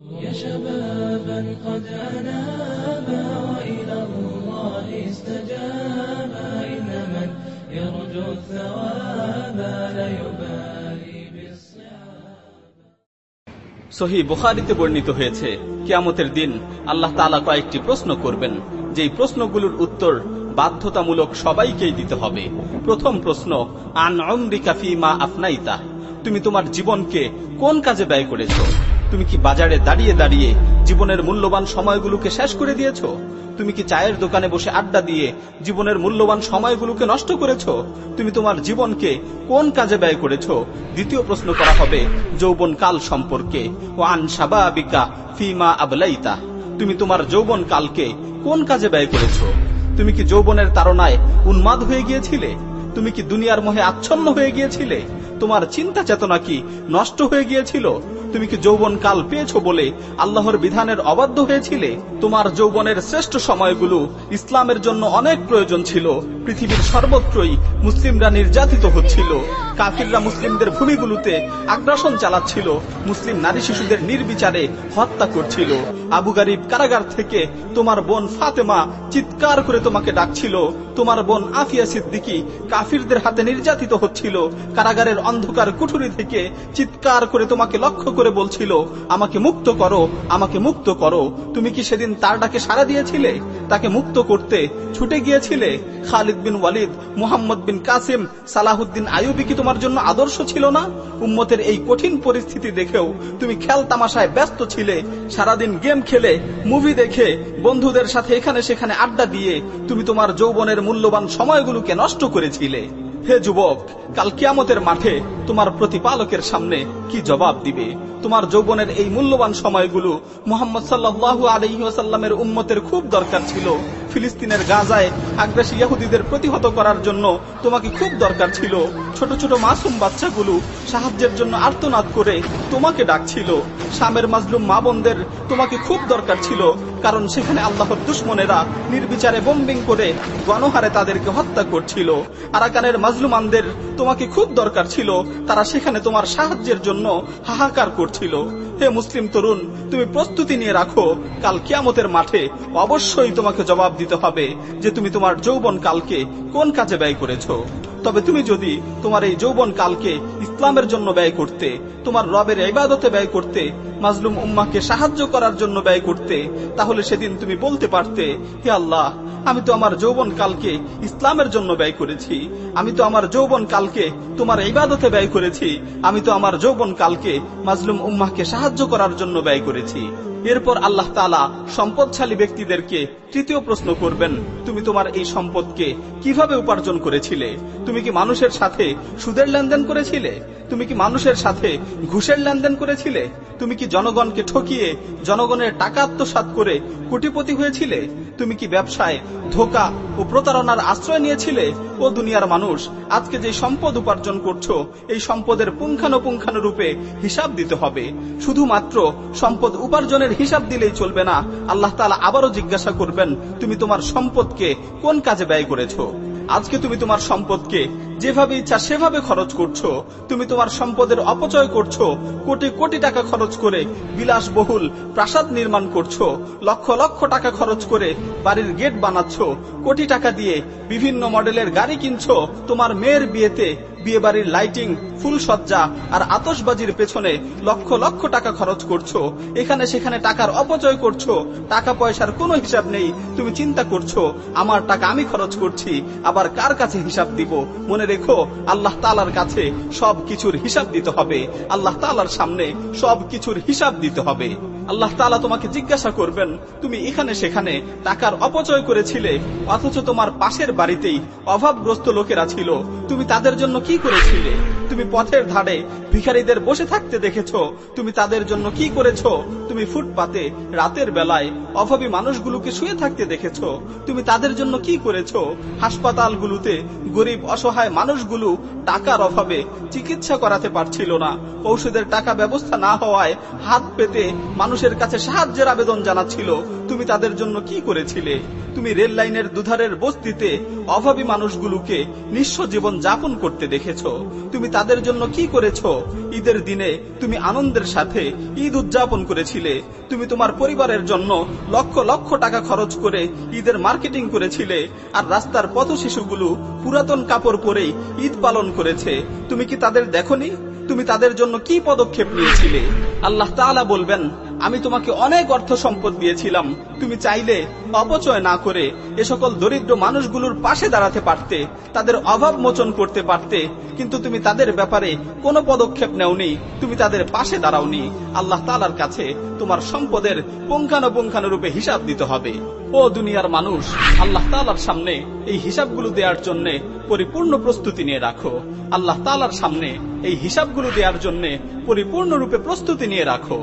يا شبابا قد أنابا وإلى الله استجابا إن من يرجو الثواب لا يبالي بالصعاب সহি বুখারিতে বর্ণিত হয়েছে কিয়ামতের দিন আল্লাহ তাআলা কয়েকটি প্রশ্ন করবেন যেই প্রশ্নগুলোর উত্তর বাধ্যতামূলক সবাইকেই দিতে হবে প্রথম প্রশ্ন আন অমরিকা ফিমা আফনাইতা তুমি তোমার জীবনকে কোন কাজে ব্যয় করেছো তুমি কি বাজারে দাঁড়িয়ে দাঁড়িয়ে জীবনের মূল্যবান সময়গুলোকে শেষ করে দিয়েছ? তুমি কি চায়ের দোকানে বসে আড্ডা দিয়ে জীবনের মূল্যবান সময়গুলোকে নষ্ট করেছ? তুমি তোমার জীবনকে কোন কাজে ব্যয় করেছ? দ্বিতীয় প্রশ্ন করা হবে, যৌবন কাল সম্পর্কে। ও আন সাবাবিকা ফিমা আবলাইতা। তুমি তোমার যৌবন কালকে কোন কাজে ব্যয় করেছ? তুমি কি যৌবনের তাড়নায় উন্মাদ হয়ে গিয়েছিলে? তুমি কি দুনিয়ার মোহে আচ্ছন্ন হয়ে গিয়েছিলে? তোমার চিন্তা চেতনা কি নষ্ট হয়ে গিয়েছিল? তুমি কি যৌবন কাল পেয়েছ বলে আল্লাহর বিধানের অবাধ্য হয়েছিলে? তোমার যৌবনের শ্রেষ্ঠ সময়গুলো ইসলামের জন্য অনেক প্রয়োজন ছিল। পৃথিবীর সর্বত্রই মুসলিমরা নির্যাতিত হচ্ছিল। কাফিররা মুসলিমদের ভূমিগুলোতে আগ্রাসন চালাচ্ছিল। মুসলিম নারী শিশুদের নির্বিচারে হত্যা করছিল। আবু গারিব কারাগার থেকে তোমার বোন ফাতেমা চিৎকার করে তোমাকে ডাকছিল। তোমার বোন আফিয়া সিদ্দিকি কাফিরদের হাতে নির্যাতিত হচ্ছিল। কারাগারের অন্ধকার কুঠুরি থেকে চিৎকার করে তোমাকে লক্ষ্য করে বলছিল, আমাকে মুক্ত করো, আমাকে মুক্ত করো। তুমি কি সেদিন তার ডাকে সাড়া দিয়েছিলে? তাকে মুক্ত করতে ছুটে গিয়েছিলে? খালিদ বিন ওয়ালিদ, মুহাম্মদ বিন কাসিম, সালাহুদ্দিন আয়ুবি কি তোমার জন্য আদর্শ ছিল না? উম্মতের এই কঠিন পরিস্থিতি দেখেও তুমি খেল তামাশায় ব্যস্ত ছিলে, সারাদিন গেম খেলে, মুভি দেখে, বন্ধুদের সাথে এখানে সেখানে আড্ডা দিয়ে তুমি তোমার যৌবনের মূল্যবান সময়গুলোকে নষ্ট করেছিলে। হে যুবক, কাল কিয়ামতের মাঠে তোমার প্রতিপালকের সামনে কি জবাব দিবে? তোমার যৌবনের এই মূল্যবান সময়গুলো মোহাম্মদ সাল্লাহ আলহিহাসাল্লামের উন্মতের খুব দরকার ছিল। ফিলিস্তিনের গাজায় আগ্রাসী ইয়াহুদীদের প্রতিহত করার জন্য তোমাকে খুব দরকার ছিল। ছোট ছোট মাসুম বাচ্চাগুলো সাহায্যের জন্য আর্তনাদ করে তোমাকে ডাকছিল। শামের মাজলুম মা বোনদের তোমাকে খুব দরকার ছিল, কারণ সেখানে আল্লাহর দুশ্মনেরা নির্বিচারে বোম্বিং করে গণহারে তাদেরকে হত্যা করছিল। আরাকানের মাজলুমানদের তোমাকে খুব দরকার ছিল, তারা সেখানে তোমার সাহায্যের জন্য হাহাকার করছিল। হে মুসলিম তরুণ, তুমি প্রস্তুতি নিয়ে রাখো। কাল কিয়ামতের মাঠে অবশ্যই তোমাকে জবাব দিতে হবে যে তুমি তোমার যৌবন কালকে কোন কাজে ব্যয় করেছ। তবে তুমি যদি তোমার এই যৌবন কালকে ইসলামের জন্য ব্যয় করতে, তোমার রবের ইবাদতে ব্যয় করতে মাজলুম উম্মাকে সাহায্য করার জন্য ব্যয় করতে, তাহলে সেদিন তুমি বলতে পারতে, হে আল্লাহ, আমি তো আমার যৌবন কালকে ইসলামের জন্য ব্যয় করেছি, আমি তো আমার যৌবন কালকে তোমার ইবাদতে ব্যয় করেছি, আমি তো আমার যৌবন কালকে মাজলুম উম্মাকে সাহায্য করার জন্য ব্যয় করেছি। এরপর আল্লাহ তালা সম্পদশালী ব্যক্তিদেরকে তৃতীয় প্রশ্ন করবেন, তুমি তোমার এই সম্পদকে কীভাবে উপার্জন করেছিলে? তুমি কি মানুষের সাথে সুদের লেনদেন করেছিলে? তুমি কি মানুষের সাথে ঘুষের লেনদেন করেছিলে? তুমি কি জনগণকে ঠকিয়ে জনগণের টাকা আত্মসাত করে কোটিপতি হয়েছিলে? তুমি কি ব্যবসায় ধোকা ও প্রতারণার আশ্রয় নিয়েছিলে? ও দুনিয়ার মানুষ, আজকে যে সম্পদ উপার্জন করছ, এই সম্পদের পুঙ্খানুপুঙ্খানু রূপে হিসাব দিতে হবে। শুধুমাত্র সম্পদ উপার্জনের হিসাব দিলেই চলবে না। আল্লাহ তালা আবারও জিজ্ঞাসা করবেন, তুমি তোমার সম্পদকে কোন কাজে ব্যয় করেছ? আজকে তুমি তোমার সম্পদকে যেভাবে ইচ্ছা সেভাবে খরচ করছ, তুমি তোমার সম্পদের অপচয় করছ, কোটি কোটি টাকা খরচ করে বিলাসবহুল প্রাসাদ নির্মাণ করছ, লক্ষ লক্ষ টাকা খরচ করে বাড়ির গেট বানাচ্ছ, কোটি টাকা দিয়ে বিভিন্ন মডেলের গাড়ি কিনছো, তোমার মেয়ের বিয়েতে বিয়ে বাড়ির লাইটিং, ফুলসজ্জা আর আতসবাজির পেছনে লক্ষ লক্ষ টাকা খরচ করছ, এখানে সেখানে টাকার অপচয় করছ, টাকা পয়সার কোনো হিসাব নেই, তুমি চিন্তা করছ, আমার টাকা আমি খরচ করছি, আবার কার কাছে হিসাব দিব? মনে রেখো, আল্লাহ তালার কাছে সব কিছুর হিসাব দিতে হবে। আল্লাহ তালার সামনে সব কিছুর হিসাব দিতে হবে। আল্লাহ তালা তোমাকে জিজ্ঞাসা করবেন, তুমি এখানে সেখানে টাকার অপচয় করেছিলে? অথচ তোমার পাশের বাড়িতেই অভাবগ্রস্ত লোকেরা ছিল। তুমি তাদের জন্য কি করেছিলে? তুমি পথের ধারে ভিখারীদের বসে থাকতে দেখেছ। তুমি তাদের জন্য কি করেছ? তুমি ফুটপাতে রাতের বেলায় অভাবী মানুষগুলোকে শুয়ে থাকতে দেখেছ। তুমি তাদের জন্য কি করেছ? হাসপাতালগুলোতে গরিব, অসহায় মানুষগুলো টাকার অভাবে চিকিৎসা করাতে পারছিল না। ঔষধের টাকা ব্যবস্থা না হওয়ায় হাত পেতে মানুষের কাছে সাহায্যের আবেদন জানাচ্ছিল। তুমি তাদের জন্য কি করেছিলে? তুমি রেল লাইনের দুধারের বস্তিতে অভাবী মানুষগুলোকে নিঃস্ব জীবন যাপন করতে দেখেছ। তুমি তাদের জন্য কি করেছ? ঈদের দিনে তুমি আনন্দের সাথে ঈদ উদযাপন করেছিলে। তুমি তোমার পরিবারের জন্য লক্ষ লক্ষ টাকা খরচ করে ঈদের মার্কেটিং করেছিলে। আর রাস্তার পথ শিশুগুলো পুরাতন কাপড় পরেই ঈদ পালন করেছে। তুমি কি তাদের দেখনি? তুমি তাদের জন্য কি পদক্ষেপ নিয়েছিলে? আল্লাহ তাআলা বলবেন আমি তোমাকে অনেক অর্থ সম্পদ দিয়েছিলাম। তুমি চাইলে অপচয় না করে এ সকল দরিদ্র মানুষগুলোর পাশে দাঁড়াতে পারতে, তাদের অভাব মোচন করতে পারতে, কিন্তু তুমি তাদের ব্যাপারে কোনো পদক্ষেপ নেওনি, তুমি তাদের পাশে দাঁড়াওনি। আল্লাহ তালার কাছে তোমার সম্পদের পুঙ্খানুপুঙ্খানুরূপে হিসাব দিতে হবে। ও দুনিয়ার মানুষ, আল্লাহ তালার সামনে এই হিসাবগুলো দেওয়ার জন্য পরিপূর্ণ প্রস্তুতি নিয়ে রাখো। আল্লাহ তালার সামনে এই হিসাবগুলো দেওয়ার জন্য পরিপূর্ণরূপে প্রস্তুতি নিয়ে রাখো।